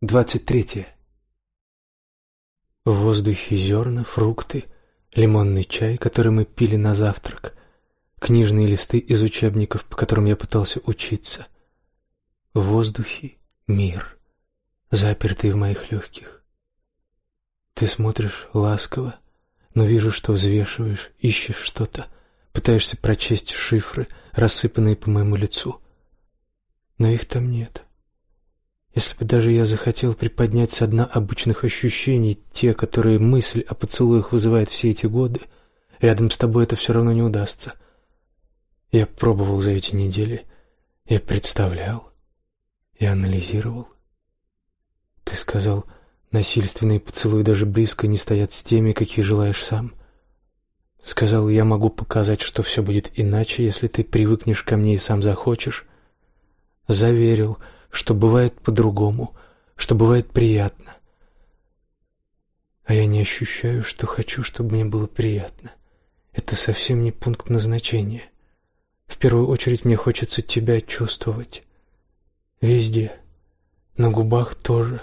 Двадцать третье. В воздухе зерна, фрукты, лимонный чай, который мы пили на завтрак, книжные листы из учебников, по которым я пытался учиться. В воздухе мир, запертый в моих легких. Ты смотришь ласково, но вижу, что взвешиваешь, ищешь что-то, пытаешься прочесть шифры, рассыпанные по моему лицу. Но их там нет. Если бы даже я захотел приподнять со дна обычных ощущений те, которые мысль о поцелуях вызывает все эти годы, рядом с тобой это все равно не удастся. Я пробовал за эти недели, я представлял, я анализировал. Ты сказал, насильственные поцелуи даже близко не стоят с теми, какие желаешь сам. Сказал, я могу показать, что все будет иначе, если ты привыкнешь ко мне и сам захочешь. Заверил, бывает по-другому, что бывает приятно. А я не ощущаю, что хочу, чтобы мне было приятно. Это совсем не пункт назначения. В первую очередь мне хочется тебя чувствовать. Везде. На губах тоже.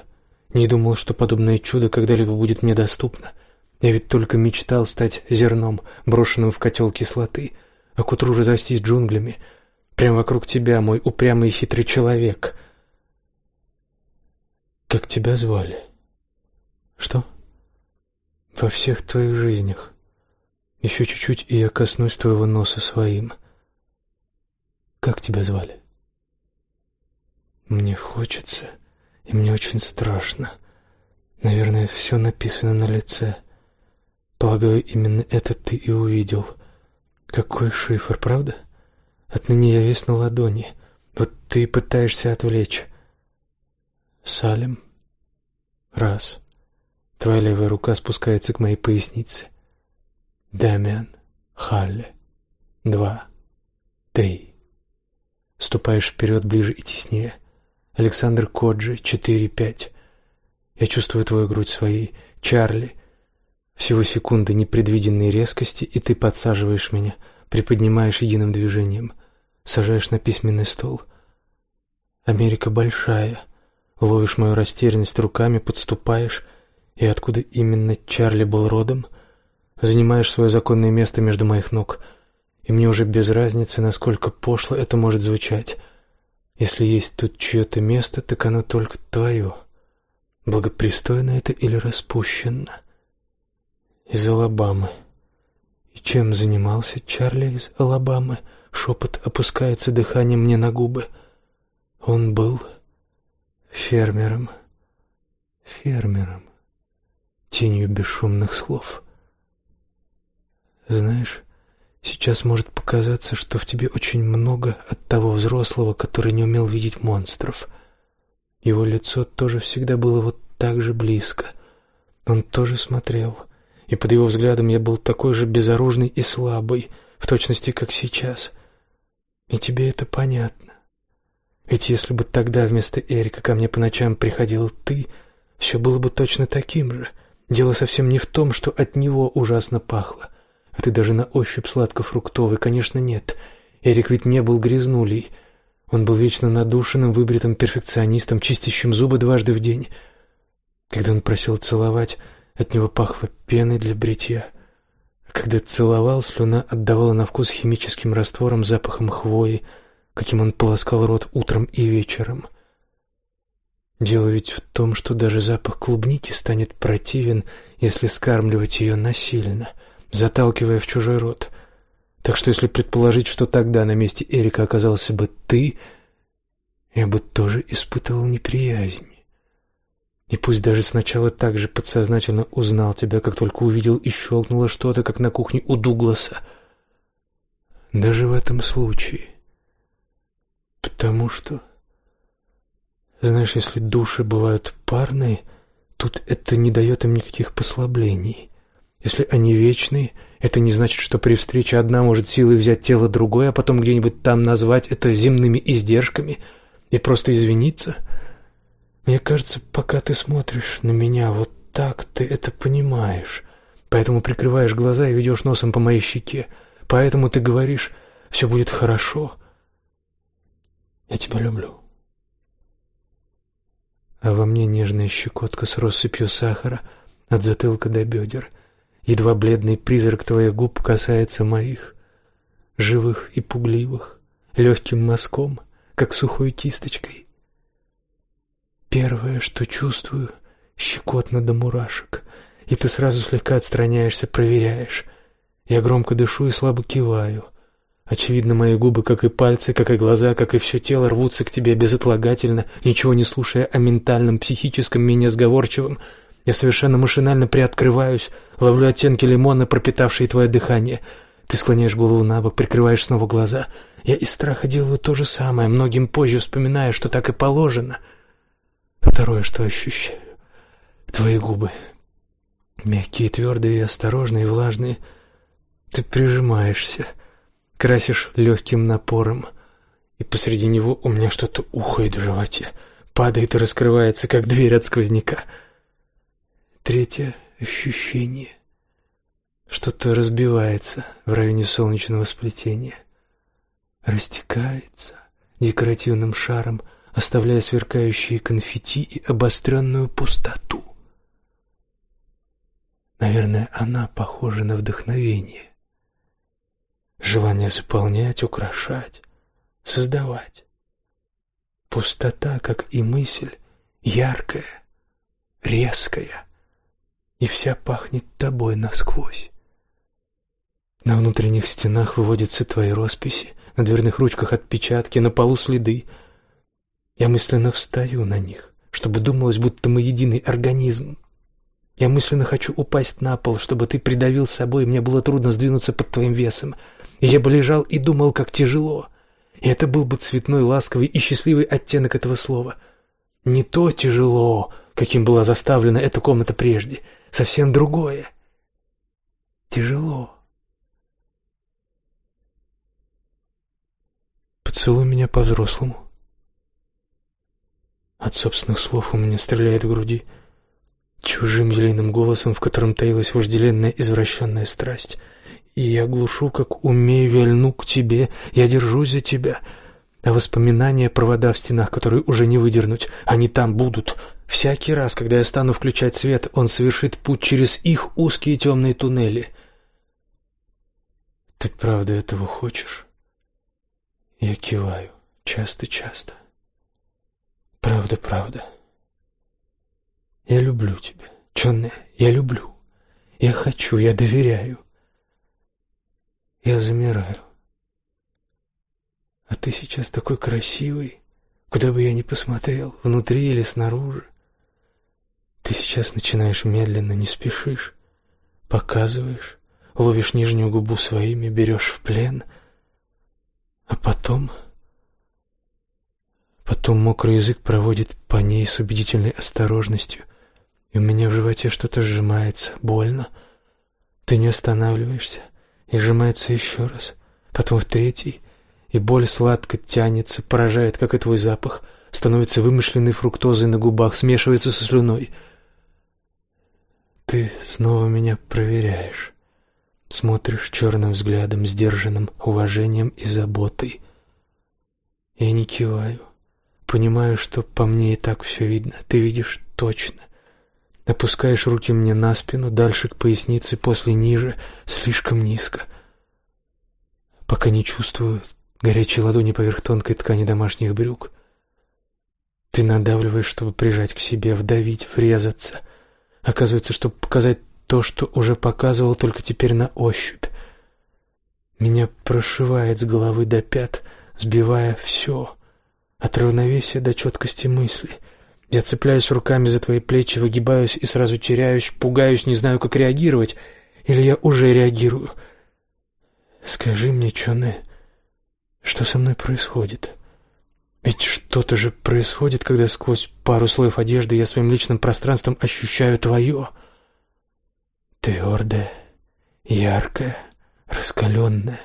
Не думал, что подобное чудо когда-либо будет мне доступно. Я ведь только мечтал стать зерном, брошенным в котел кислоты, а к утру разрастись джунглями. Прямо вокруг тебя, мой упрямый и хитрый человек. Как тебя звали? Что? Во всех твоих жизнях. Еще чуть-чуть, и я коснусь твоего носа своим. Как тебя звали? Мне хочется, и мне очень страшно. Наверное, все написано на лице. Полагаю, именно это ты и увидел. Какой шифр, правда? Отныне я весь на ладони. Вот ты пытаешься отвлечь. Салим. Раз. Твоя левая рука спускается к моей пояснице. Дамиан. Халле. Два. Три. Ступаешь вперед ближе и теснее. Александр Коджи. Четыре. Пять. Я чувствую твою грудь своей. Чарли. Всего секунды непредвиденной резкости, и ты подсаживаешь меня, приподнимаешь единым движением, сажаешь на письменный стол. Америка большая. Ловишь мою растерянность руками, подступаешь, и откуда именно Чарли был родом, занимаешь свое законное место между моих ног, и мне уже без разницы, насколько пошло это может звучать. Если есть тут чье-то место, так оно только твое. Благопристойно это или распущенно? Из Алабамы. И чем занимался Чарли из Алабамы? Шепот опускается дыханием мне на губы. Он был фермером, фермером, тенью бесшумных слов. Знаешь, сейчас может показаться, что в тебе очень много от того взрослого, который не умел видеть монстров. Его лицо тоже всегда было вот так же близко. Он тоже смотрел, и под его взглядом я был такой же безоружный и слабый, в точности, как сейчас. И тебе это понятно. Ведь если бы тогда вместо Эрика ко мне по ночам приходил ты, все было бы точно таким же. Дело совсем не в том, что от него ужасно пахло. А ты даже на ощупь сладко-фруктовый, конечно, нет. Эрик ведь не был грязнулей. Он был вечно надушенным, выбритым перфекционистом, чистящим зубы дважды в день. Когда он просил целовать, от него пахло пеной для бритья. А когда целовал, слюна отдавала на вкус химическим раствором, запахом хвои, каким он полоскал рот утром и вечером. Дело ведь в том, что даже запах клубники станет противен, если скармливать ее насильно, заталкивая в чужой рот. Так что если предположить, что тогда на месте Эрика оказался бы ты, я бы тоже испытывал неприязнь. И пусть даже сначала так же подсознательно узнал тебя, как только увидел и щелкнуло что-то, как на кухне у Дугласа. Даже в этом случае Потому что... Знаешь, если души бывают парные, тут это не дает им никаких послаблений. Если они вечные, это не значит, что при встрече одна может силой взять тело другой, а потом где-нибудь там назвать это земными издержками и просто извиниться. Мне кажется, пока ты смотришь на меня вот так, ты это понимаешь. Поэтому прикрываешь глаза и ведешь носом по моей щеке. Поэтому ты говоришь «все будет хорошо», я тебя люблю. а во мне нежная щекотка с россыпью сахара от затылка до бедер. Едва бледный призрак твоих губ касается моих, живых и пугливых, легким мазком, как сухой кисточкой. Первое, что чувствую, щекотно до мурашек, и ты сразу слегка отстраняешься, проверяешь. Я громко дышу и слабо киваю. Очевидно, мои губы, как и пальцы, как и глаза, как и все тело, рвутся к тебе безотлагательно, ничего не слушая о ментальном, психическом, менее сговорчивом. Я совершенно машинально приоткрываюсь, ловлю оттенки лимона, пропитавшие твое дыхание. Ты склоняешь голову на бок, прикрываешь снова глаза. Я из страха делаю то же самое, многим позже вспоминая, что так и положено. Второе, что ощущаю — твои губы. Мягкие, твердые, осторожные, влажные. Ты прижимаешься — красишь легким напором, и посреди него у меня что-то ухает в животе, падает и раскрывается, как дверь от сквозняка. Третье ощущение. Что-то разбивается в районе солнечного сплетения, растекается декоративным шаром, оставляя сверкающие конфетти и обостренную пустоту. Наверное, она похожа на вдохновение желание заполнять, украшать, создавать. Пустота, как и мысль, яркая, резкая, и вся пахнет тобой насквозь. На внутренних стенах выводятся твои росписи, на дверных ручках отпечатки, на полу следы. Я мысленно встаю на них, чтобы думалось, будто мы единый организм. Я мысленно хочу упасть на пол, чтобы ты придавил собой, и мне было трудно сдвинуться под твоим весом. И я бы лежал и думал, как тяжело. И это был бы цветной, ласковый и счастливый оттенок этого слова. Не то тяжело, каким была заставлена эта комната прежде, совсем другое. Тяжело. Поцелуй меня по-взрослому. От собственных слов у меня стреляет в груди чужим елейным голосом, в котором таилась вожделенная извращенная страсть — и я глушу, как умею, вельну к тебе, я держусь за тебя. А воспоминания, провода в стенах, которые уже не выдернуть, они там будут. Всякий раз, когда я стану включать свет, он совершит путь через их узкие темные туннели. Ты правда этого хочешь? Я киваю, часто-часто. Правда, правда. Я люблю тебя, Чонне, я люблю. Я хочу, я доверяю. Я замираю. А ты сейчас такой красивый, куда бы я ни посмотрел, внутри или снаружи. Ты сейчас начинаешь медленно, не спешишь, показываешь, ловишь нижнюю губу своими, берешь в плен, а потом... Потом мокрый язык проводит по ней с убедительной осторожностью, и у меня в животе что-то сжимается, больно. Ты не останавливаешься, и сжимается еще раз, потом в третий, и боль сладко тянется, поражает, как и твой запах, становится вымышленной фруктозой на губах, смешивается со слюной. Ты снова меня проверяешь, смотришь черным взглядом, сдержанным уважением и заботой. Я не киваю, понимаю, что по мне и так все видно, ты видишь точно. Опускаешь руки мне на спину, дальше к пояснице, после ниже, слишком низко. Пока не чувствую горячей ладони поверх тонкой ткани домашних брюк. Ты надавливаешь, чтобы прижать к себе, вдавить, врезаться. Оказывается, чтобы показать то, что уже показывал, только теперь на ощупь. Меня прошивает с головы до пят, сбивая все, от равновесия до четкости мысли — я цепляюсь руками за твои плечи, выгибаюсь и сразу теряюсь, пугаюсь, не знаю, как реагировать. Или я уже реагирую. Скажи мне, Чоне, что со мной происходит? Ведь что-то же происходит, когда сквозь пару слоев одежды я своим личным пространством ощущаю твое. Твердое, яркое, раскаленное.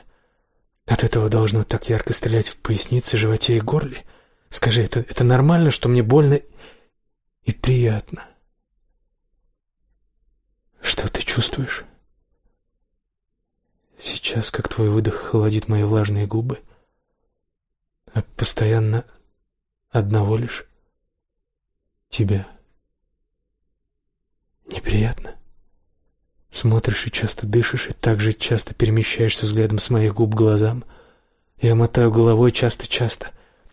От этого должно так ярко стрелять в пояснице, животе и горле. Скажи, это, это нормально, что мне больно и приятно. Что ты чувствуешь? Сейчас, как твой выдох холодит мои влажные губы, а постоянно одного лишь тебя. Неприятно? Смотришь и часто дышишь, и так же часто перемещаешься взглядом с моих губ к глазам. Я мотаю головой часто-часто.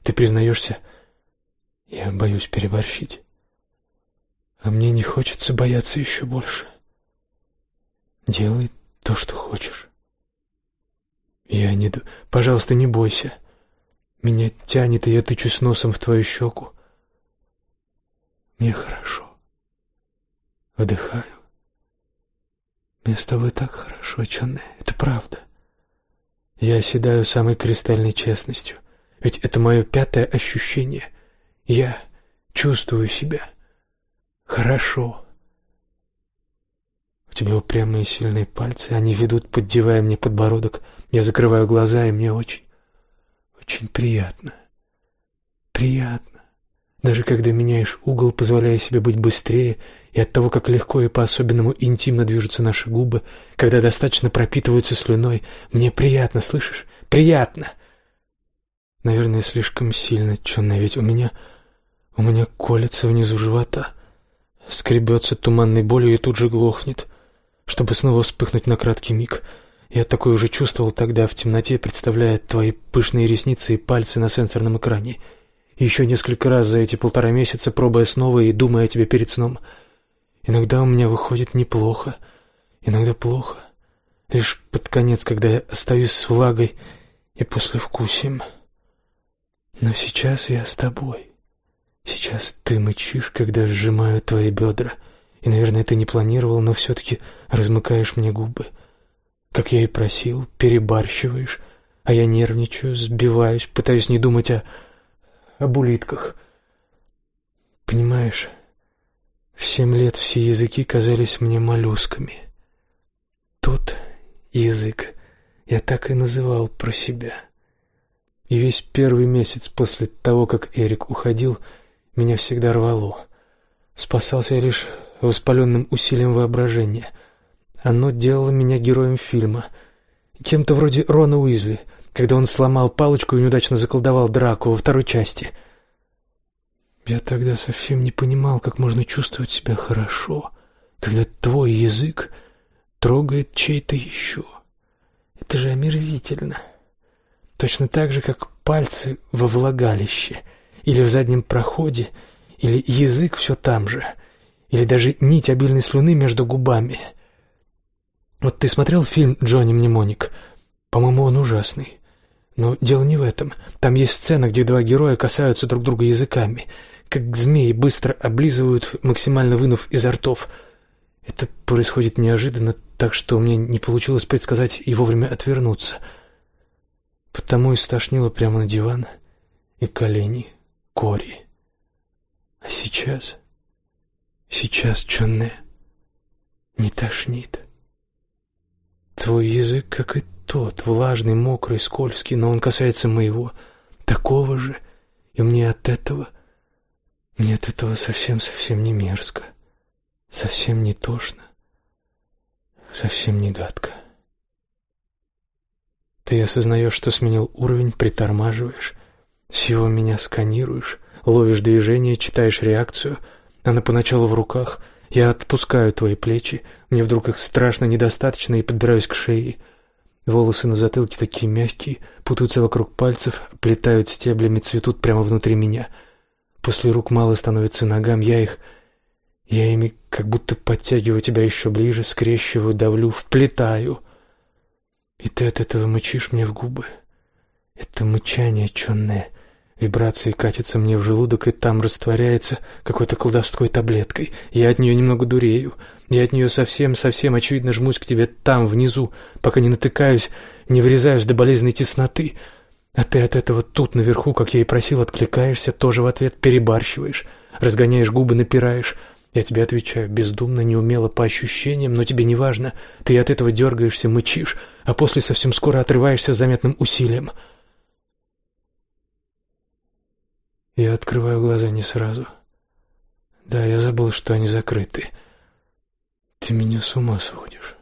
Ты признаешься, я боюсь переборщить. А мне не хочется бояться еще больше. Делай то, что хочешь. Я не... Пожалуйста, не бойся. Меня тянет, и я тычусь носом в твою щеку. Мне хорошо. Вдыхаю. Мне с тобой так хорошо, Чонне. Это правда. Я оседаю самой кристальной честностью. Ведь это мое пятое ощущение. Я чувствую себя хорошо. У тебя упрямые сильные пальцы, они ведут, поддевая мне подбородок. Я закрываю глаза, и мне очень, очень приятно. Приятно. Даже когда меняешь угол, позволяя себе быть быстрее, и от того, как легко и по-особенному интимно движутся наши губы, когда достаточно пропитываются слюной, мне приятно, слышишь? Приятно. Наверное, слишком сильно, чёрно, ведь у меня... у меня колется внизу живота. Скребется туманной болью и тут же глохнет, чтобы снова вспыхнуть на краткий миг. Я такое уже чувствовал тогда в темноте, представляя твои пышные ресницы и пальцы на сенсорном экране. И еще несколько раз за эти полтора месяца, пробуя снова и думая о тебе перед сном. Иногда у меня выходит неплохо, иногда плохо. Лишь под конец, когда я остаюсь с влагой и послевкусием. Но сейчас я с тобой. Сейчас ты мычишь, когда сжимаю твои бедра, и, наверное, ты не планировал, но все-таки размыкаешь мне губы. Как я и просил, перебарщиваешь, а я нервничаю, сбиваюсь, пытаюсь не думать о... об улитках. Понимаешь, в семь лет все языки казались мне моллюсками. Тот язык я так и называл про себя. И весь первый месяц после того, как Эрик уходил, меня всегда рвало. Спасался я лишь воспаленным усилием воображения. Оно делало меня героем фильма. Кем-то вроде Рона Уизли, когда он сломал палочку и неудачно заколдовал Драку во второй части. Я тогда совсем не понимал, как можно чувствовать себя хорошо, когда твой язык трогает чей-то еще. Это же омерзительно. Точно так же, как пальцы во влагалище — или в заднем проходе, или язык все там же, или даже нить обильной слюны между губами. Вот ты смотрел фильм «Джонни Мнемоник»? По-моему, он ужасный. Но дело не в этом. Там есть сцена, где два героя касаются друг друга языками, как змеи быстро облизывают, максимально вынув изо ртов. Это происходит неожиданно, так что у меня не получилось предсказать и вовремя отвернуться. Потому и стошнило прямо на диван и колени. Кори. А сейчас... Сейчас, Чонне, не тошнит. Твой язык, как и тот, влажный, мокрый, скользкий, но он касается моего, такого же, и мне от этого... Мне от этого совсем-совсем не мерзко, совсем не тошно, совсем не гадко. Ты осознаешь, что сменил уровень, притормаживаешь, всего меня сканируешь, ловишь движение, читаешь реакцию. Она поначалу в руках. Я отпускаю твои плечи. Мне вдруг их страшно недостаточно и подбираюсь к шее. Волосы на затылке такие мягкие, путаются вокруг пальцев, плетают стеблями, цветут прямо внутри меня. После рук мало становится ногам, я их... Я ими как будто подтягиваю тебя еще ближе, скрещиваю, давлю, вплетаю. И ты от этого мычишь мне в губы. Это мычание чёрное Вибрации катятся мне в желудок и там растворяется какой-то колдовской таблеткой. Я от нее немного дурею. Я от нее совсем-совсем очевидно жмусь к тебе там, внизу, пока не натыкаюсь, не врезаюсь до болезненной тесноты. А ты от этого тут, наверху, как я и просил, откликаешься, тоже в ответ перебарщиваешь, разгоняешь губы, напираешь. Я тебе отвечаю бездумно, неумело, по ощущениям, но тебе не важно. Ты от этого дергаешься, мычишь, а после совсем скоро отрываешься с заметным усилием — Я открываю глаза не сразу. Да, я забыл, что они закрыты. Ты меня с ума сводишь.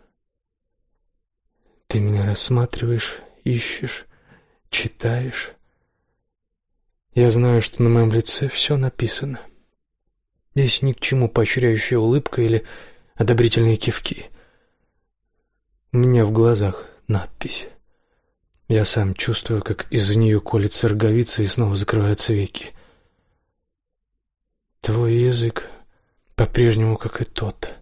Ты меня рассматриваешь, ищешь, читаешь. Я знаю, что на моем лице все написано. Здесь ни к чему поощряющая улыбка или одобрительные кивки. У меня в глазах надпись. Я сам чувствую, как из-за нее колется роговица и снова закрываются веки. Твой язык по-прежнему как и тот,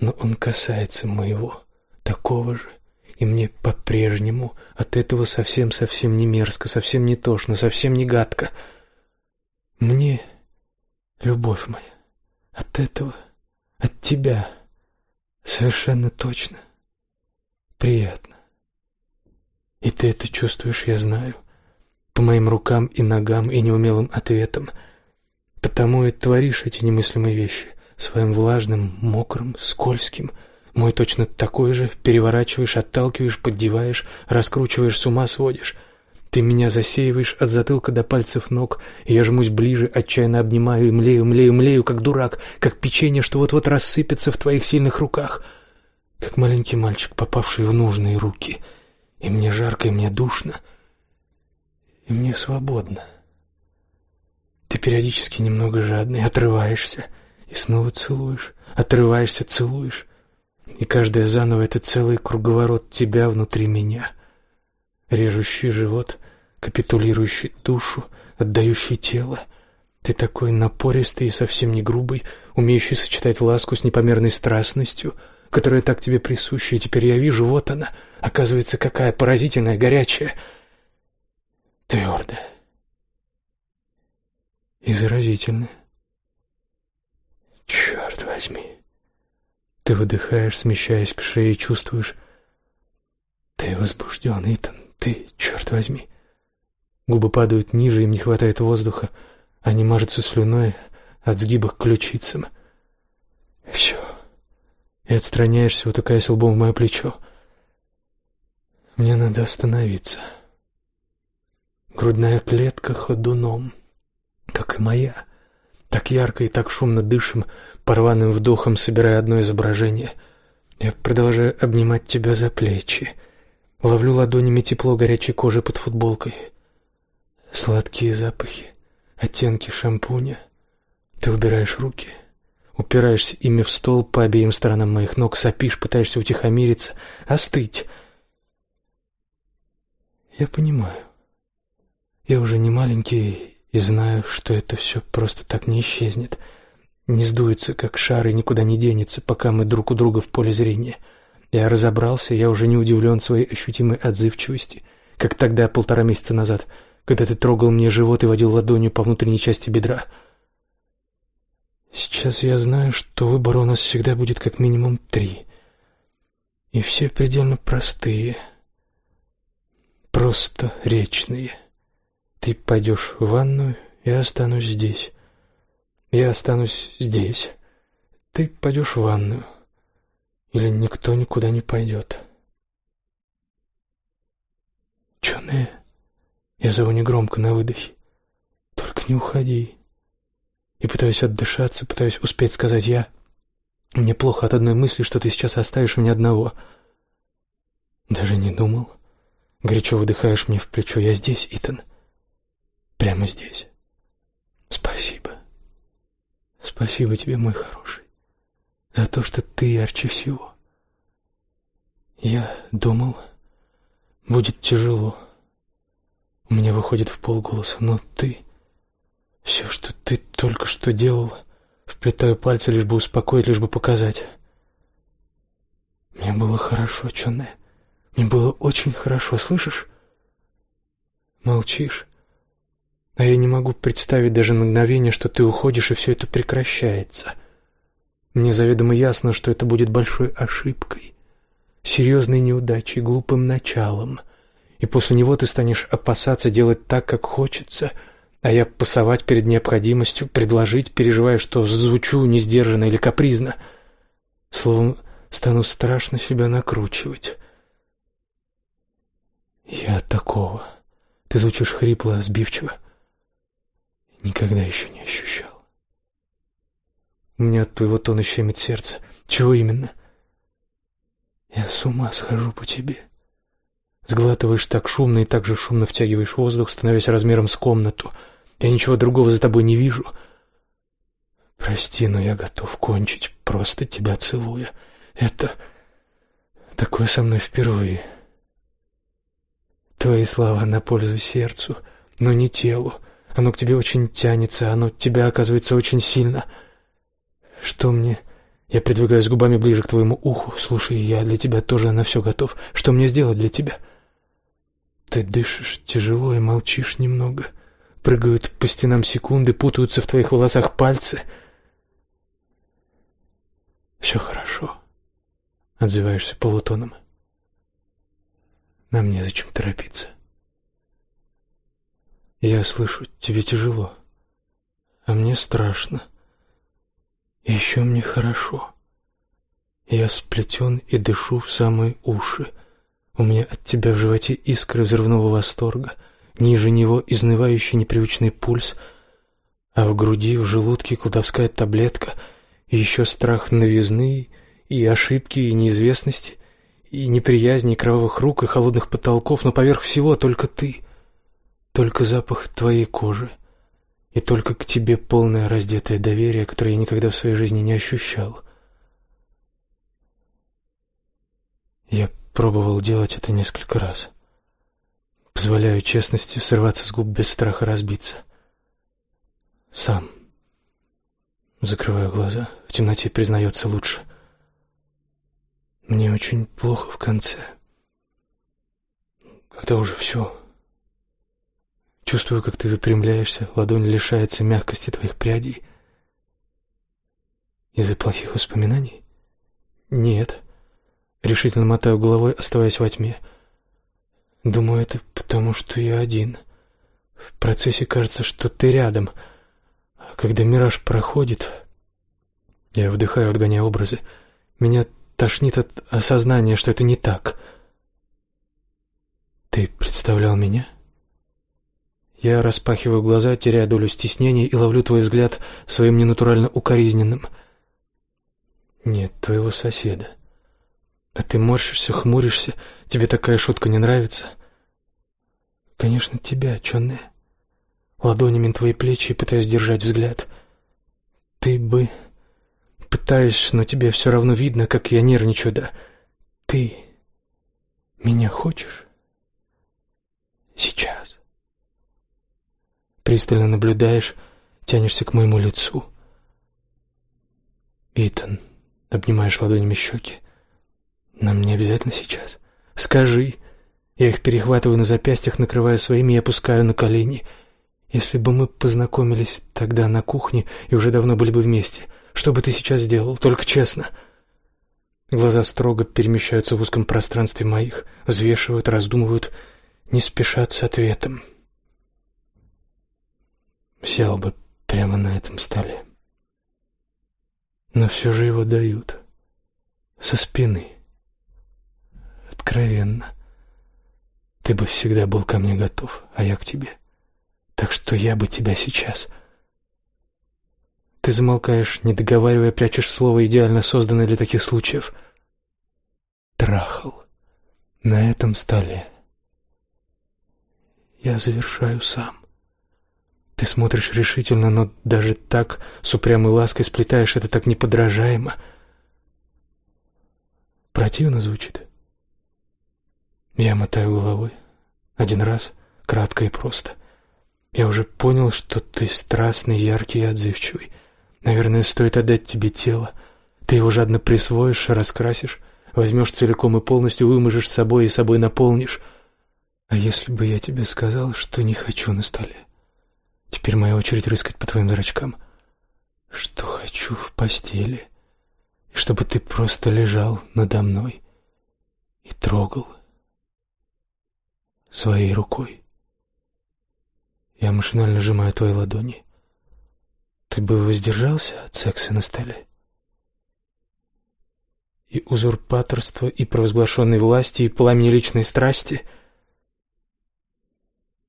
но он касается моего, такого же, и мне по-прежнему от этого совсем-совсем не мерзко, совсем не тошно, совсем не гадко. Мне, любовь моя, от этого, от тебя, совершенно точно, приятно. И ты это чувствуешь, я знаю, по моим рукам и ногам и неумелым ответам. Потому и творишь эти немыслимые вещи своим влажным, мокрым, скользким. Мой точно такой же, переворачиваешь, отталкиваешь, поддеваешь, раскручиваешь, с ума сводишь. Ты меня засеиваешь от затылка до пальцев ног, и я жмусь ближе, отчаянно обнимаю и млею, млею, млею, как дурак, как печенье, что вот-вот рассыпется в твоих сильных руках, как маленький мальчик, попавший в нужные руки — и мне жарко, и мне душно, и мне свободно. Ты периодически немного жадный, отрываешься и снова целуешь, отрываешься, целуешь, и каждое заново — это целый круговорот тебя внутри меня, режущий живот, капитулирующий душу, отдающий тело. Ты такой напористый и совсем не грубый, умеющий сочетать ласку с непомерной страстностью — которая так тебе присуща, и теперь я вижу, вот она, оказывается, какая поразительная, горячая, твердая и заразительная. Черт возьми! Ты выдыхаешь, смещаясь к шее, чувствуешь... Ты возбужден, Итан, ты, черт возьми! Губы падают ниже, им не хватает воздуха, они мажутся слюной от сгиба к ключицам. Все, и отстраняешься, утыкаясь лбом в мое плечо. Мне надо остановиться. Грудная клетка ходуном, как и моя. Так ярко и так шумно дышим, порванным вдохом собирая одно изображение. Я продолжаю обнимать тебя за плечи. Ловлю ладонями тепло горячей кожи под футболкой. Сладкие запахи, оттенки шампуня. Ты убираешь руки — Упираешься ими в стол по обеим сторонам моих ног, сопишь, пытаешься утихомириться, остыть. Я понимаю. Я уже не маленький и знаю, что это все просто так не исчезнет. Не сдуется, как шар, и никуда не денется, пока мы друг у друга в поле зрения. Я разобрался, я уже не удивлен своей ощутимой отзывчивости, как тогда, полтора месяца назад, когда ты трогал мне живот и водил ладонью по внутренней части бедра — Сейчас я знаю, что выбор у нас всегда будет как минимум три. И все предельно простые. Просто речные. Ты пойдешь в ванную, я останусь здесь. Я останусь здесь. Ты пойдешь в ванную. Или никто никуда не пойдет. Чоне, я зову негромко на выдохе. Только не уходи и пытаюсь отдышаться, пытаюсь успеть сказать «я». Мне плохо от одной мысли, что ты сейчас оставишь меня одного. Даже не думал. Горячо выдыхаешь мне в плечо. Я здесь, Итан. Прямо здесь. Спасибо. Спасибо тебе, мой хороший, за то, что ты ярче всего. Я думал, будет тяжело. Меня выходит в полголоса, но ты... Все, что ты только что делал, вплетаю пальцы, лишь бы успокоить, лишь бы показать. Мне было хорошо, Чоне. Мне было очень хорошо, слышишь? Молчишь. А я не могу представить даже мгновение, что ты уходишь, и все это прекращается. Мне заведомо ясно, что это будет большой ошибкой, серьезной неудачей, глупым началом. И после него ты станешь опасаться делать так, как хочется — а я пасовать перед необходимостью, предложить, переживая, что звучу несдержанно или капризно. Словом, стану страшно себя накручивать. Я такого. Ты звучишь хрипло, сбивчиво. Никогда еще не ощущал. У меня от твоего тона щемит сердце. Чего именно? Я с ума схожу по тебе. Сглатываешь так шумно и так же шумно втягиваешь воздух, становясь размером с комнату — я ничего другого за тобой не вижу. Прости, но я готов кончить, просто тебя целуя. Это... Такое со мной впервые. Твои слова на пользу сердцу, но не телу. Оно к тебе очень тянется, оно тебя, оказывается, очень сильно. Что мне... Я придвигаюсь губами ближе к твоему уху. Слушай, я для тебя тоже на все готов. Что мне сделать для тебя? Ты дышишь тяжело и молчишь немного. Прыгают по стенам секунды, путаются в твоих волосах пальцы. Все хорошо. Отзываешься полутоном. Нам незачем торопиться. Я слышу, тебе тяжело, а мне страшно. Еще мне хорошо. Я сплетен и дышу в самые уши. У меня от тебя в животе искры взрывного восторга, ниже него изнывающий непривычный пульс, а в груди, в желудке колдовская таблетка, и еще страх новизны и ошибки, и неизвестности, и неприязни, и кровавых рук, и холодных потолков, но поверх всего только ты, только запах твоей кожи, и только к тебе полное раздетое доверие, которое я никогда в своей жизни не ощущал. Я пробовал делать это несколько раз. Позволяю честности срываться с губ без страха разбиться. Сам. Закрываю глаза. В темноте признается лучше. Мне очень плохо в конце. Когда уже все. Чувствую, как ты выпрямляешься, ладонь лишается мягкости твоих прядей. Из-за плохих воспоминаний? Нет. Решительно мотаю головой, оставаясь во тьме. Думаю, это потому, что я один. В процессе кажется, что ты рядом. А когда мираж проходит, я вдыхаю, отгоняя образы. Меня Тошнит от осознания, что это не так. Ты представлял меня? Я распахиваю глаза, теряя долю стеснения и ловлю твой взгляд своим ненатурально укоризненным. Нет, твоего соседа. А ты морщишься, хмуришься, тебе такая шутка не нравится? Конечно, тебя, чёрная. Ладонями твои плечи пытаюсь держать взгляд. Ты бы Пытаюсь, но тебе все равно видно, как я нервничаю, да. Ты меня хочешь? Сейчас. Пристально наблюдаешь, тянешься к моему лицу. Итан, обнимаешь ладонями щеки. Нам не обязательно сейчас. Скажи. Я их перехватываю на запястьях, накрывая своими и опускаю на колени. Если бы мы познакомились тогда на кухне и уже давно были бы вместе — что бы ты сейчас сделал? Только честно. Глаза строго перемещаются в узком пространстве моих, взвешивают, раздумывают, не спешат с ответом. Сел бы прямо на этом столе. Но все же его дают. Со спины. Откровенно. Ты бы всегда был ко мне готов, а я к тебе. Так что я бы тебя сейчас ты замолкаешь, не договаривая, прячешь слово, идеально созданное для таких случаев. Трахал. На этом столе. Я завершаю сам. Ты смотришь решительно, но даже так, с упрямой лаской сплетаешь это так неподражаемо. Противно звучит. Я мотаю головой. Один раз, кратко и просто. Я уже понял, что ты страстный, яркий и отзывчивый. Наверное, стоит отдать тебе тело. Ты его жадно присвоишь, раскрасишь, возьмешь целиком и полностью, выможешь собой и собой наполнишь. А если бы я тебе сказал, что не хочу на столе? Теперь моя очередь рыскать по твоим зрачкам. Что хочу в постели, и чтобы ты просто лежал надо мной и трогал своей рукой. Я машинально сжимаю твои ладони. Ты бы воздержался от секса на столе? И узурпаторство, и провозглашенной власти, и пламени личной страсти.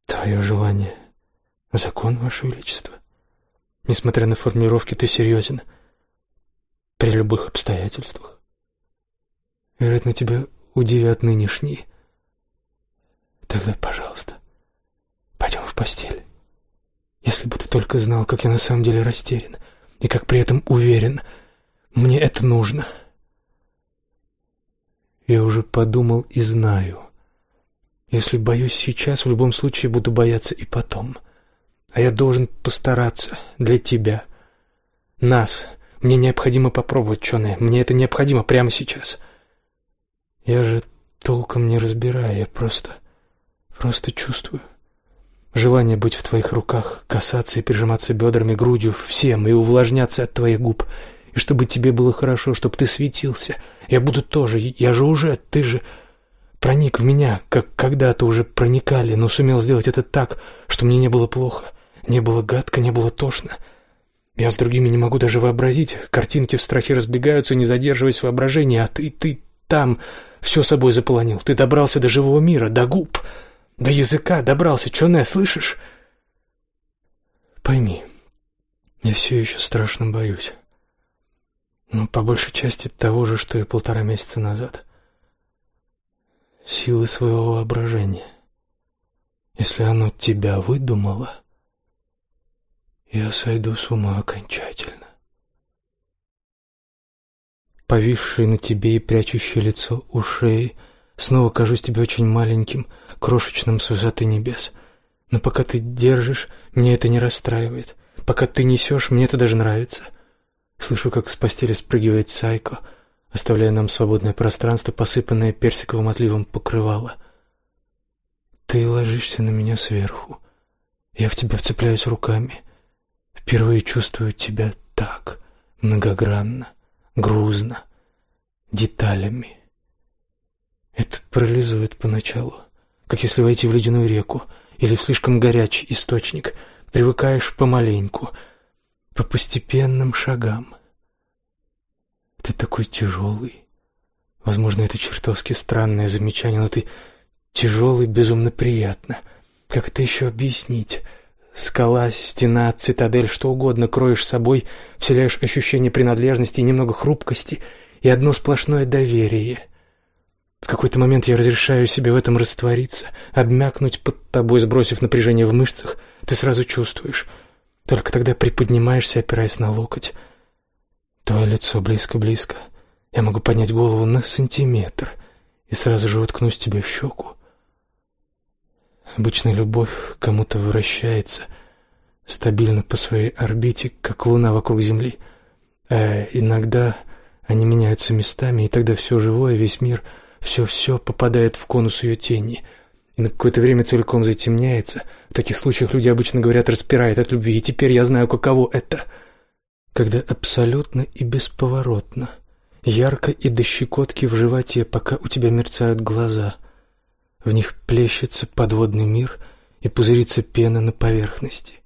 Твое желание — закон, Ваше Величество. Несмотря на формулировки, ты серьезен. При любых обстоятельствах. Вероятно, тебя удивят нынешние. Тогда, пожалуйста, пойдем в постель. Если бы ты только знал, как я на самом деле растерян. и как при этом уверен. Мне это нужно. Я уже подумал и знаю. Если боюсь сейчас, в любом случае буду бояться и потом. А я должен постараться для тебя. Нас. Мне необходимо попробовать, Чоне. Мне это необходимо прямо сейчас. Я же толком не разбираю, я просто... просто чувствую. Желание быть в твоих руках, касаться и прижиматься бедрами, грудью, всем, и увлажняться от твоих губ. И чтобы тебе было хорошо, чтобы ты светился. Я буду тоже, я же уже, ты же проник в меня, как когда-то уже проникали, но сумел сделать это так, что мне не было плохо, не было гадко, не было тошно. Я с другими не могу даже вообразить. Картинки в страхе разбегаются, не задерживаясь в воображении, а ты, ты там все собой заполонил. Ты добрался до живого мира, до губ. До языка добрался, Чоне, слышишь? Пойми, я все еще страшно боюсь. Но по большей части того же, что и полтора месяца назад. Силы своего воображения. Если оно тебя выдумало, я сойду с ума окончательно. Повисший на тебе и прячущий лицо у шеи — Снова кажусь тебе очень маленьким, крошечным с высоты небес. Но пока ты держишь, меня это не расстраивает. Пока ты несешь, мне это даже нравится. Слышу, как с постели спрыгивает Сайко, оставляя нам свободное пространство, посыпанное персиковым отливом покрывало. Ты ложишься на меня сверху. Я в тебя вцепляюсь руками. Впервые чувствую тебя так, многогранно, грузно, деталями. Это парализует поначалу, как если войти в ледяную реку или в слишком горячий источник. Привыкаешь помаленьку, по постепенным шагам. Ты такой тяжелый. Возможно, это чертовски странное замечание, но ты тяжелый безумно приятно. Как это еще объяснить? Скала, стена, цитадель, что угодно кроешь собой, вселяешь ощущение принадлежности и немного хрупкости, и одно сплошное доверие — в какой-то момент я разрешаю себе в этом раствориться, обмякнуть под тобой, сбросив напряжение в мышцах. Ты сразу чувствуешь. Только тогда приподнимаешься, опираясь на локоть. Твое лицо близко-близко. Я могу поднять голову на сантиметр и сразу же уткнусь тебе в щеку. Обычно любовь кому-то вращается стабильно по своей орбите, как луна вокруг Земли. А иногда они меняются местами, и тогда все живое, весь мир — все-все попадает в конус ее тени, и на какое-то время целиком затемняется. В таких случаях люди обычно говорят «распирает от любви», и теперь я знаю, каково это, когда абсолютно и бесповоротно, ярко и до щекотки в животе, пока у тебя мерцают глаза. В них плещется подводный мир и пузырится пена на поверхности.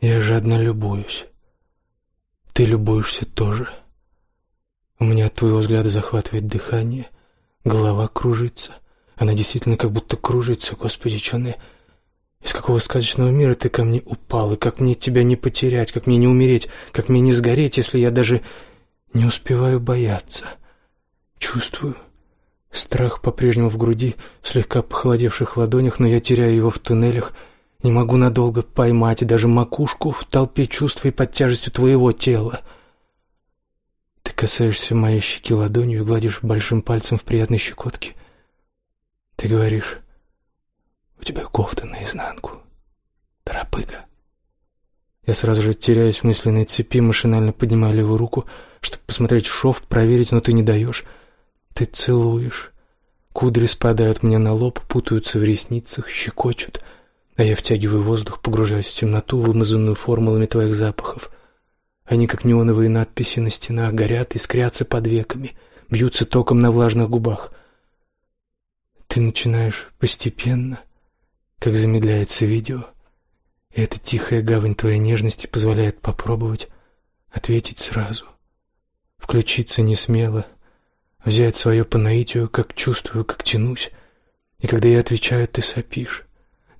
Я жадно любуюсь. Ты любуешься тоже. У меня от твоего взгляда захватывает дыхание — Голова кружится. Она действительно как будто кружится. Господи, Чоне, из какого сказочного мира ты ко мне упал? И как мне тебя не потерять? Как мне не умереть? Как мне не сгореть, если я даже не успеваю бояться? Чувствую. Страх по-прежнему в груди, в слегка похолодевших ладонях, но я теряю его в туннелях. Не могу надолго поймать даже макушку в толпе чувств и под тяжестью твоего тела. — касаешься моей щеки ладонью и гладишь большим пальцем в приятной щекотке. Ты говоришь, у тебя кофта наизнанку, торопыга. Я сразу же теряюсь в мысленной цепи, машинально поднимаю левую руку, чтобы посмотреть шов, проверить, но ты не даешь. Ты целуешь. Кудри спадают мне на лоб, путаются в ресницах, щекочут, а я втягиваю воздух, погружаюсь в темноту, вымазанную формулами твоих запахов. Они, как неоновые надписи на стенах, горят, искрятся под веками, бьются током на влажных губах. Ты начинаешь постепенно, как замедляется видео, и эта тихая гавань твоей нежности позволяет попробовать ответить сразу, включиться не смело, взять свое по наитию, как чувствую, как тянусь, и когда я отвечаю, ты сопишь,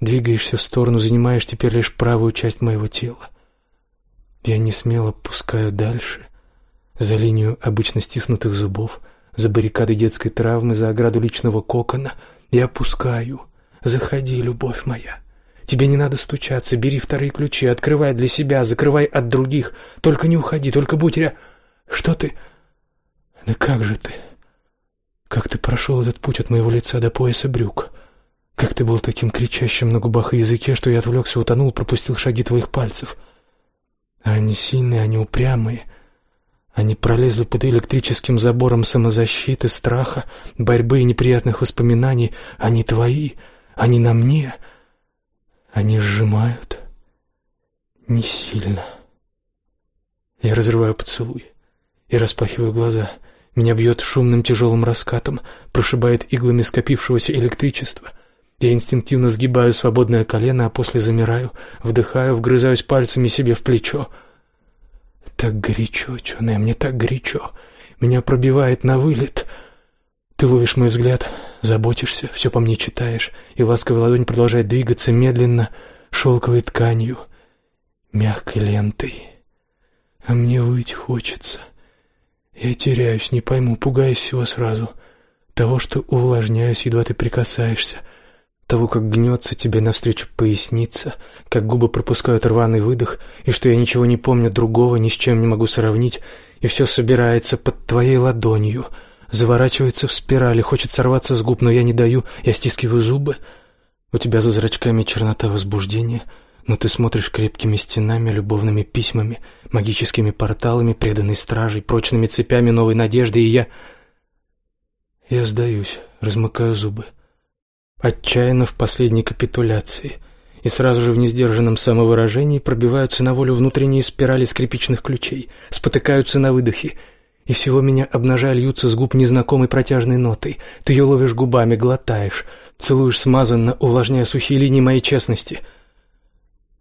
двигаешься в сторону, занимаешь теперь лишь правую часть моего тела. Я не смело пускаю дальше, за линию обычно стиснутых зубов, за баррикады детской травмы, за ограду личного кокона. Я опускаю. Заходи, любовь моя. Тебе не надо стучаться, бери вторые ключи, открывай для себя, закрывай от других. Только не уходи, только будь ря... Что ты... Да как же ты? Как ты прошел этот путь от моего лица до пояса брюк? Как ты был таким кричащим на губах и языке, что я отвлекся, утонул, пропустил шаги твоих пальцев. Они сильные, они упрямые. Они пролезли под электрическим забором самозащиты, страха, борьбы и неприятных воспоминаний. Они твои, они на мне. Они сжимают. Не сильно. Я разрываю поцелуй и распахиваю глаза. Меня бьет шумным тяжелым раскатом, прошибает иглами скопившегося электричества. Я инстинктивно сгибаю свободное колено, а после замираю, вдыхаю, вгрызаюсь пальцами себе в плечо. Так горячо, Чоне, мне так горячо. Меня пробивает на вылет. Ты ловишь мой взгляд, заботишься, все по мне читаешь, и ласковая ладонь продолжает двигаться медленно, шелковой тканью, мягкой лентой. А мне выть хочется. Я теряюсь, не пойму, пугаюсь всего сразу. Того, что увлажняюсь, едва ты прикасаешься — того, как гнется тебе навстречу поясница, как губы пропускают рваный выдох, и что я ничего не помню другого, ни с чем не могу сравнить, и все собирается под твоей ладонью, заворачивается в спирали, хочет сорваться с губ, но я не даю, я стискиваю зубы. У тебя за зрачками чернота возбуждения, но ты смотришь крепкими стенами, любовными письмами, магическими порталами, преданной стражей, прочными цепями новой надежды, и я... Я сдаюсь, размыкаю зубы. Отчаянно в последней капитуляции. И сразу же в несдержанном самовыражении пробиваются на волю внутренние спирали скрипичных ключей, спотыкаются на выдохе. И всего меня обнажая льются с губ незнакомой протяжной нотой. Ты ее ловишь губами, глотаешь, целуешь смазанно, увлажняя сухие линии моей честности.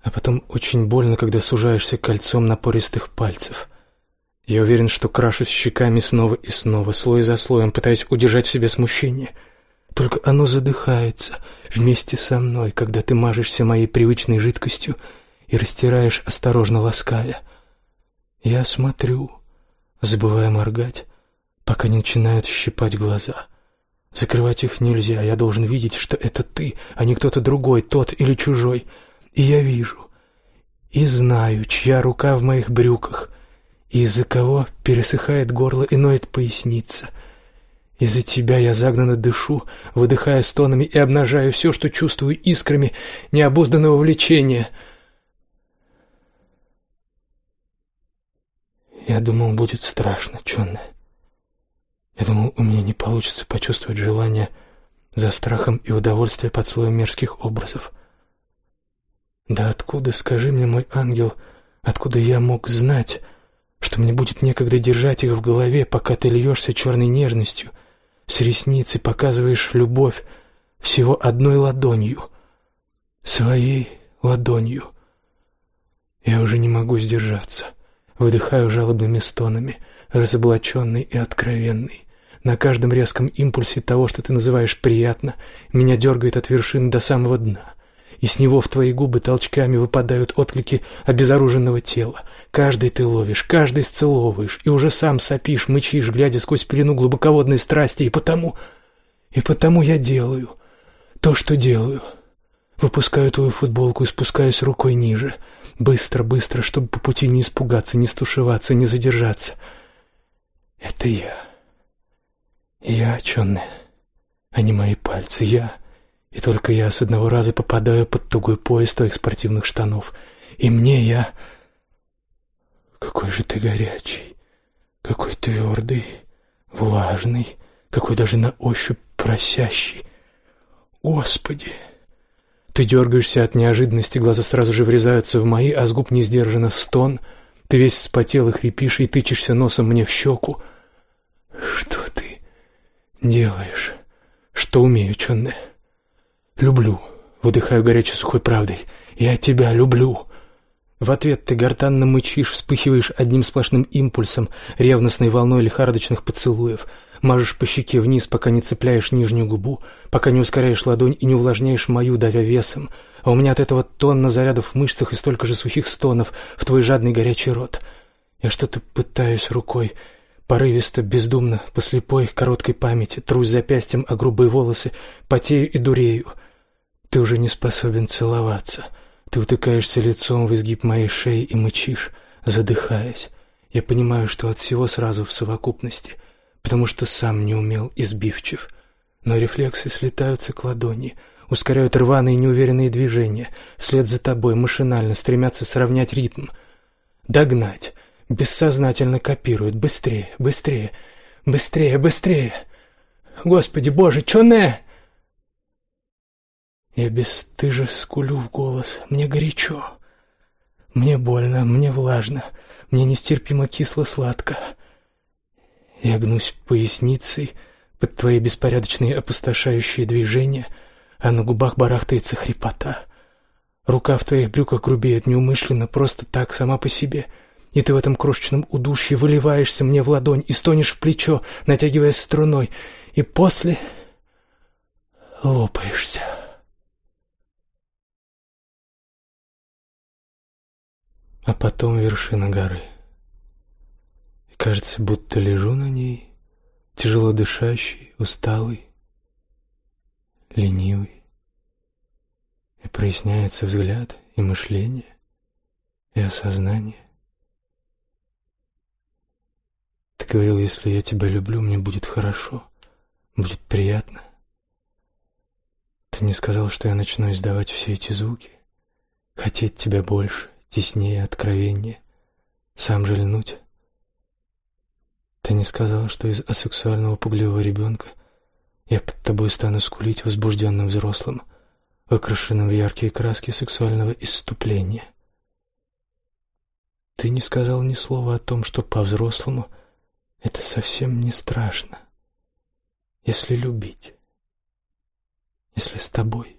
А потом очень больно, когда сужаешься кольцом напористых пальцев. Я уверен, что крашусь щеками снова и снова, слой за слоем, пытаясь удержать в себе смущение — только оно задыхается вместе со мной, когда ты мажешься моей привычной жидкостью и растираешь, осторожно лаская. Я смотрю, забывая моргать, пока не начинают щипать глаза. Закрывать их нельзя, я должен видеть, что это ты, а не кто-то другой, тот или чужой. И я вижу, и знаю, чья рука в моих брюках, и из-за кого пересыхает горло и ноет поясница — из-за тебя я загнанно дышу, выдыхая стонами и обнажаю все, что чувствую искрами необузданного влечения. Я думал, будет страшно, Чонна. Я думал, у меня не получится почувствовать желание за страхом и удовольствие под слоем мерзких образов. Да откуда, скажи мне, мой ангел, откуда я мог знать, что мне будет некогда держать их в голове, пока ты льешься черной нежностью — с ресницы показываешь любовь всего одной ладонью, своей ладонью. Я уже не могу сдержаться, выдыхаю жалобными стонами, разоблаченный и откровенный. На каждом резком импульсе того, что ты называешь приятно, меня дергает от вершины до самого дна и с него в твои губы толчками выпадают отклики обезоруженного тела. Каждый ты ловишь, каждый сцеловываешь, и уже сам сопишь, мычишь, глядя сквозь пелену глубоководной страсти, и потому... И потому я делаю то, что делаю. Выпускаю твою футболку и спускаюсь рукой ниже. Быстро, быстро, чтобы по пути не испугаться, не стушеваться, не задержаться. Это я. Я, Чонне, а не мои пальцы. Я... И только я с одного раза попадаю под тугой пояс твоих спортивных штанов. И мне я... Какой же ты горячий, какой твердый, влажный, какой даже на ощупь просящий. Господи! Ты дергаешься от неожиданности, глаза сразу же врезаются в мои, а с губ не сдержанно стон. Ты весь вспотел и хрипишь, и тычешься носом мне в щеку. Что ты делаешь? Что умею, Чонне? «Люблю», — выдыхаю горячей сухой правдой. «Я тебя люблю». В ответ ты гортанно мычишь, вспыхиваешь одним сплошным импульсом, ревностной волной лихорадочных поцелуев, мажешь по щеке вниз, пока не цепляешь нижнюю губу, пока не ускоряешь ладонь и не увлажняешь мою, давя весом. А у меня от этого тонна зарядов в мышцах и столько же сухих стонов в твой жадный горячий рот. Я что-то пытаюсь рукой, порывисто, бездумно, по слепой, короткой памяти, трусь запястьем о грубые волосы, потею и дурею — Ты уже не способен целоваться. Ты утыкаешься лицом в изгиб моей шеи и мычишь, задыхаясь. Я понимаю, что от всего сразу в совокупности, потому что сам не умел избивчив. Но рефлексы слетаются к ладони, ускоряют рваные неуверенные движения, вслед за тобой машинально стремятся сравнять ритм, догнать, бессознательно копируют, быстрее, быстрее, быстрее, быстрее. Господи Боже, чё не? Я бесстыже скулю в голос. Мне горячо. Мне больно, мне влажно, мне нестерпимо кисло-сладко. Я гнусь поясницей под твои беспорядочные опустошающие движения, а на губах барахтается хрипота. Рука в твоих брюках грубеет неумышленно, просто так, сама по себе, и ты в этом крошечном удушье выливаешься мне в ладонь и стонешь в плечо, натягиваясь струной, и после лопаешься. А потом вершина горы. И кажется, будто лежу на ней, тяжело дышащий, усталый, ленивый. И проясняется взгляд и мышление, и осознание. Ты говорил, если я тебя люблю, мне будет хорошо, будет приятно. Ты не сказал, что я начну издавать все эти звуки, хотеть тебя больше, теснее, откровеннее, сам же льнуть. Ты не сказала, что из асексуального пугливого ребенка я под тобой стану скулить возбужденным взрослым, выкрашенным в яркие краски сексуального исступления. Ты не сказал ни слова о том, что по-взрослому это совсем не страшно, если любить, если с тобой,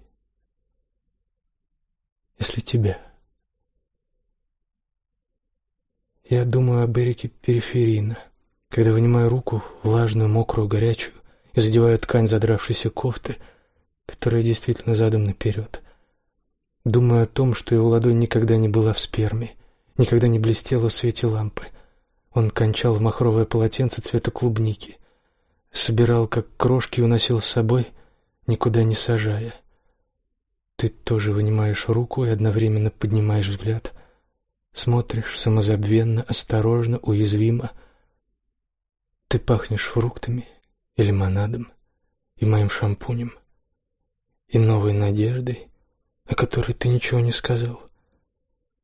если тебя. Я думаю об Эрике периферийно, когда вынимаю руку, влажную, мокрую, горячую, и задеваю ткань задравшейся кофты, которая действительно задом наперед. Думаю о том, что его ладонь никогда не была в сперме, никогда не блестела в свете лампы. Он кончал в махровое полотенце цвета клубники, собирал как крошки и уносил с собой, никуда не сажая. Ты тоже вынимаешь руку и одновременно поднимаешь взгляд — Смотришь самозабвенно, осторожно, уязвимо. Ты пахнешь фруктами и лимонадом, и моим шампунем, и новой надеждой, о которой ты ничего не сказал,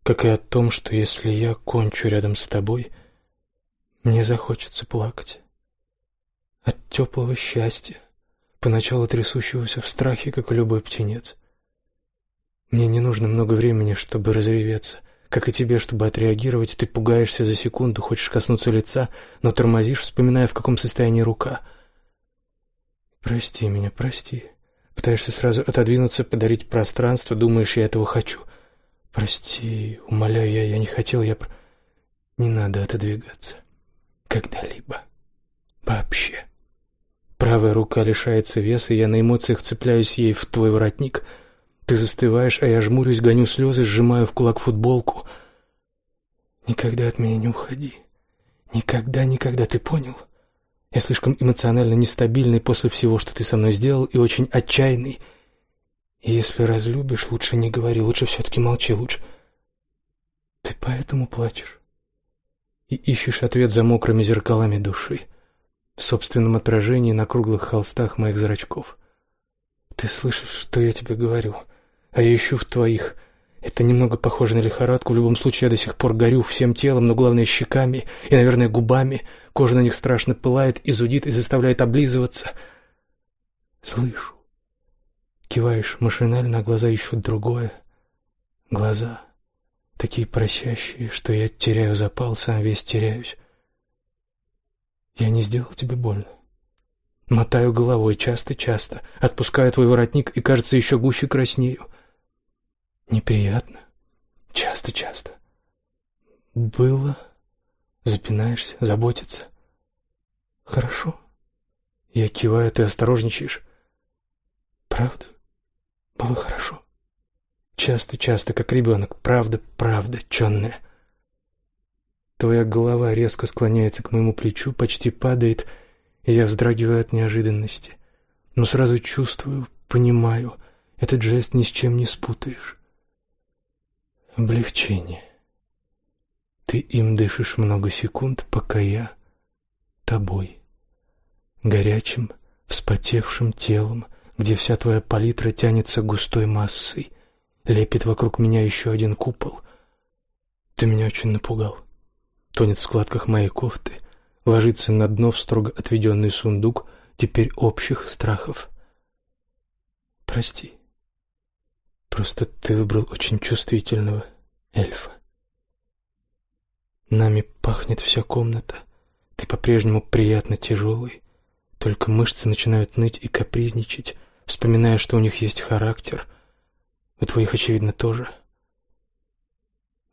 как и о том, что если я кончу рядом с тобой, мне захочется плакать. От теплого счастья, поначалу трясущегося в страхе, как любой птенец. Мне не нужно много времени, чтобы разреветься, как и тебе, чтобы отреагировать, ты пугаешься за секунду, хочешь коснуться лица, но тормозишь, вспоминая, в каком состоянии рука. Прости меня, прости. Пытаешься сразу отодвинуться, подарить пространство, думаешь, я этого хочу. Прости, умоляю я, я не хотел, я... Не надо отодвигаться. Когда-либо. Вообще. Правая рука лишается веса, я на эмоциях цепляюсь ей в твой воротник — ты застываешь, а я жмурюсь, гоню слезы, сжимаю в кулак футболку. Никогда от меня не уходи. Никогда, никогда, ты понял? Я слишком эмоционально нестабильный после всего, что ты со мной сделал, и очень отчаянный. И если разлюбишь, лучше не говори, лучше все-таки молчи, лучше. Ты поэтому плачешь? И ищешь ответ за мокрыми зеркалами души, в собственном отражении на круглых холстах моих зрачков. Ты слышишь, что я тебе говорю? — а я ищу в твоих. Это немного похоже на лихорадку. В любом случае, я до сих пор горю всем телом, но главное щеками и, наверное, губами. Кожа на них страшно пылает, изудит и заставляет облизываться. Слышу. Киваешь машинально, а глаза ищут другое. Глаза такие просящие, что я теряю запал, сам весь теряюсь. Я не сделал тебе больно. Мотаю головой часто-часто, отпускаю твой воротник и, кажется, еще гуще краснею. Неприятно. Часто-часто. Было. Запинаешься, заботиться. Хорошо. Я киваю, ты осторожничаешь. Правда? Было хорошо. Часто-часто, как ребенок. Правда, правда, чённая. Твоя голова резко склоняется к моему плечу, почти падает, и я вздрагиваю от неожиданности. Но сразу чувствую, понимаю — Этот жест ни с чем не спутаешь. Облегчение. Ты им дышишь много секунд, пока я тобой. Горячим, вспотевшим телом, где вся твоя палитра тянется густой массой. Лепит вокруг меня еще один купол. Ты меня очень напугал. Тонет в складках моей кофты, ложится на дно в строго отведенный сундук теперь общих страхов. Прости. Просто ты выбрал очень чувствительного эльфа. Нами пахнет вся комната. Ты по-прежнему приятно тяжелый. Только мышцы начинают ныть и капризничать, вспоминая, что у них есть характер. У твоих, очевидно, тоже.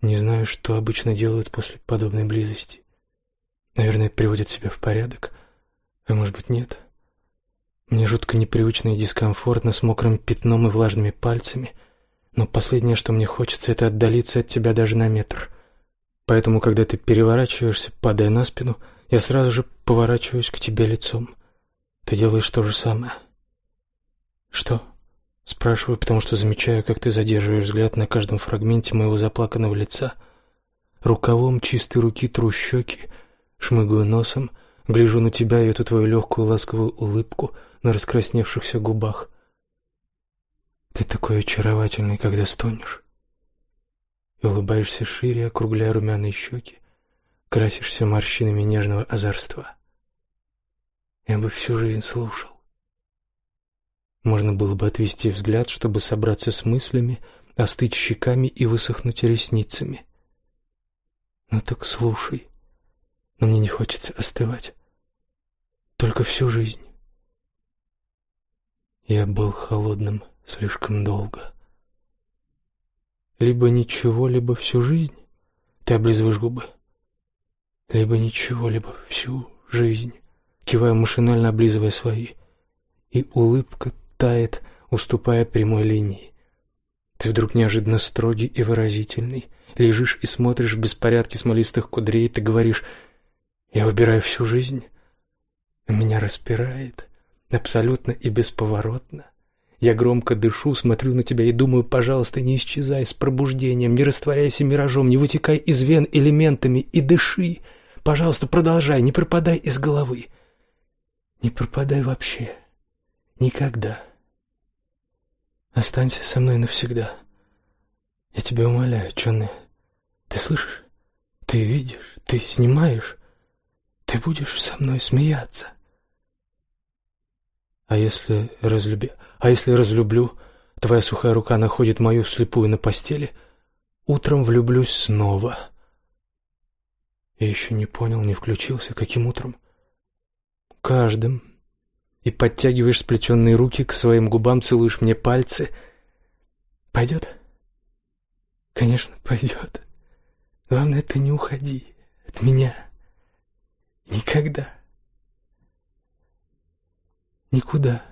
Не знаю, что обычно делают после подобной близости. Наверное, приводят себя в порядок, а может быть, нет. Мне жутко непривычно и дискомфортно с мокрым пятном и влажными пальцами, но последнее, что мне хочется, это отдалиться от тебя даже на метр. Поэтому, когда ты переворачиваешься, падая на спину, я сразу же поворачиваюсь к тебе лицом. Ты делаешь то же самое. Что? Спрашиваю, потому что замечаю, как ты задерживаешь взгляд на каждом фрагменте моего заплаканного лица. Рукавом чистой руки тру щеки, шмыгаю носом, гляжу на тебя и эту твою легкую ласковую улыбку на раскрасневшихся губах. Ты такой очаровательный, когда стонешь. И улыбаешься шире, округляя румяные щеки, красишься морщинами нежного озорства. Я бы всю жизнь слушал. Можно было бы отвести взгляд, чтобы собраться с мыслями, остыть щеками и высохнуть ресницами. Ну так слушай. Но мне не хочется остывать. Только всю жизнь. Я был холодным слишком долго. Либо ничего, либо всю жизнь. Ты облизываешь губы. Либо ничего, либо всю жизнь. Киваю машинально, облизывая свои. И улыбка тает, уступая прямой линии. Ты вдруг неожиданно строгий и выразительный. Лежишь и смотришь в беспорядке смолистых кудрей, ты говоришь «Я выбираю всю жизнь». Меня распирает, абсолютно и бесповоротно. Я громко дышу, смотрю на тебя и думаю, пожалуйста, не исчезай с пробуждением, не растворяйся миражом, не вытекай из вен элементами и дыши. Пожалуйста, продолжай, не пропадай из головы. Не пропадай вообще. Никогда. Останься со мной навсегда. Я тебя умоляю, Чонны. Ты слышишь? Ты видишь? Ты снимаешь? Ты будешь со мной смеяться. А если разлюби... А если разлюблю, твоя сухая рука находит мою слепую на постели, утром влюблюсь снова. Я еще не понял, не включился, каким утром? Каждым и подтягиваешь сплетенные руки к своим губам, целуешь мне пальцы. Пойдет? Конечно, пойдет. Главное, ты не уходи от меня. Никогда. Никуда.